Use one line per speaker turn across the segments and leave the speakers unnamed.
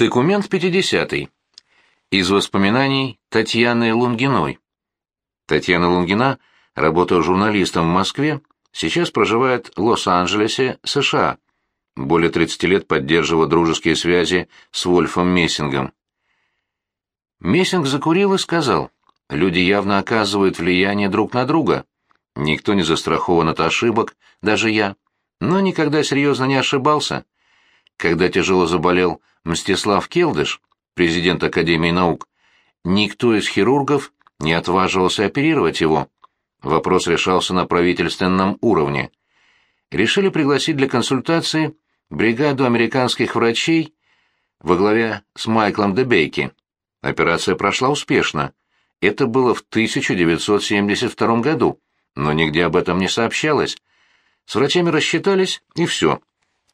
Документ 50. Из воспоминаний Татьяны Лунгиной. Татьяна Лунгина, работая журналистом в Москве, сейчас проживает в Лос-Анджелесе, США. Более 30 лет поддерживала дружеские связи с Вольфом Мессингом. Мессинг закурил и сказал, люди явно оказывают влияние друг на друга. Никто не застрахован от ошибок, даже я. Но никогда серьезно не ошибался. Когда тяжело заболел Мстислав Келдыш, президент Академии наук, никто из хирургов не отваживался оперировать его. Вопрос решался на правительственном уровне. Решили пригласить для консультации бригаду американских врачей во главе с Майклом Дебейки. Операция прошла успешно. Это было в 1972 году, но нигде об этом не сообщалось. С врачами рассчитались, и все.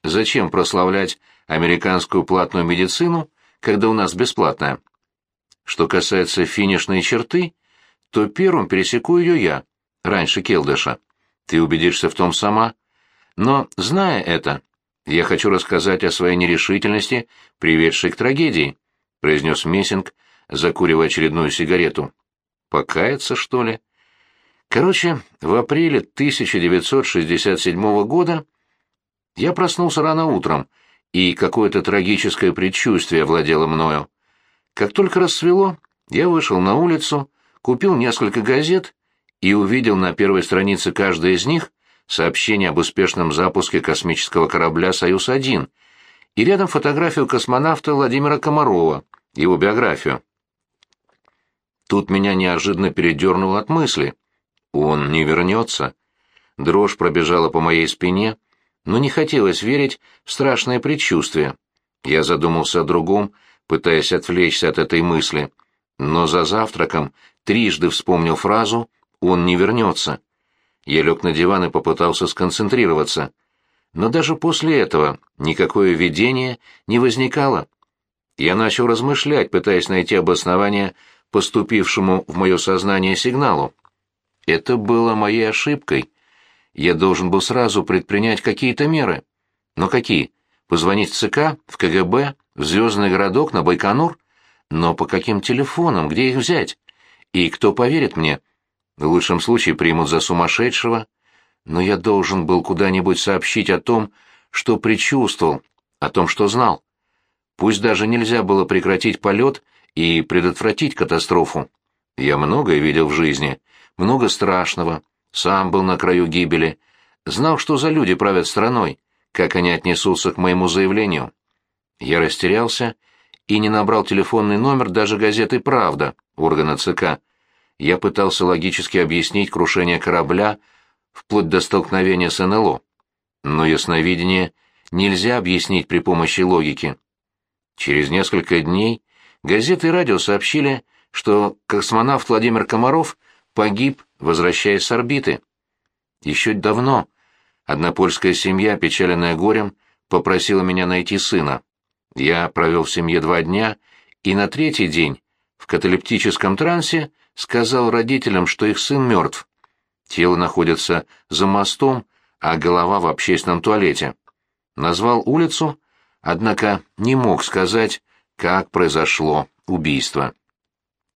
Зачем прославлять американскую платную медицину, когда у нас бесплатная? Что касается финишной черты, то первым пересеку ее я, раньше Келдыша. Ты убедишься в том сама. Но, зная это, я хочу рассказать о своей нерешительности, приведшей к трагедии, — произнес Мессинг, закуривая очередную сигарету. Покаяться, что ли? Короче, в апреле 1967 года я проснулся рано утром, и какое-то трагическое предчувствие владело мною. Как только рассвело, я вышел на улицу, купил несколько газет и увидел на первой странице каждой из них сообщение об успешном запуске космического корабля «Союз-1» и рядом фотографию космонавта Владимира Комарова, его биографию. Тут меня неожиданно передернуло от мысли. Он не вернется. Дрожь пробежала по моей спине, но не хотелось верить в страшное предчувствие. Я задумался о другом, пытаясь отвлечься от этой мысли, но за завтраком трижды вспомнил фразу «он не вернется». Я лег на диван и попытался сконцентрироваться. Но даже после этого никакое видение не возникало. Я начал размышлять, пытаясь найти обоснование поступившему в мое сознание сигналу. Это было моей ошибкой. Я должен был сразу предпринять какие-то меры. Но какие? Позвонить в ЦК, в КГБ, в Звездный городок, на Байконур? Но по каким телефонам, где их взять? И кто поверит мне? В лучшем случае примут за сумасшедшего. Но я должен был куда-нибудь сообщить о том, что предчувствовал, о том, что знал. Пусть даже нельзя было прекратить полет и предотвратить катастрофу. Я многое видел в жизни, много страшного, сам был на краю гибели, знал, что за люди правят страной, как они отнесутся к моему заявлению. Я растерялся и не набрал телефонный номер даже газеты «Правда» органа ЦК. Я пытался логически объяснить крушение корабля вплоть до столкновения с НЛО. Но ясновидение нельзя объяснить при помощи логики. Через несколько дней газеты и радио сообщили, что космонавт Владимир Комаров погиб, возвращаясь с орбиты. Еще давно одна польская семья, печаленная горем, попросила меня найти сына. Я провел в семье два дня, и на третий день в каталептическом трансе сказал родителям, что их сын мертв. Тело находится за мостом, а голова в общественном туалете. Назвал улицу, однако не мог сказать, как произошло убийство.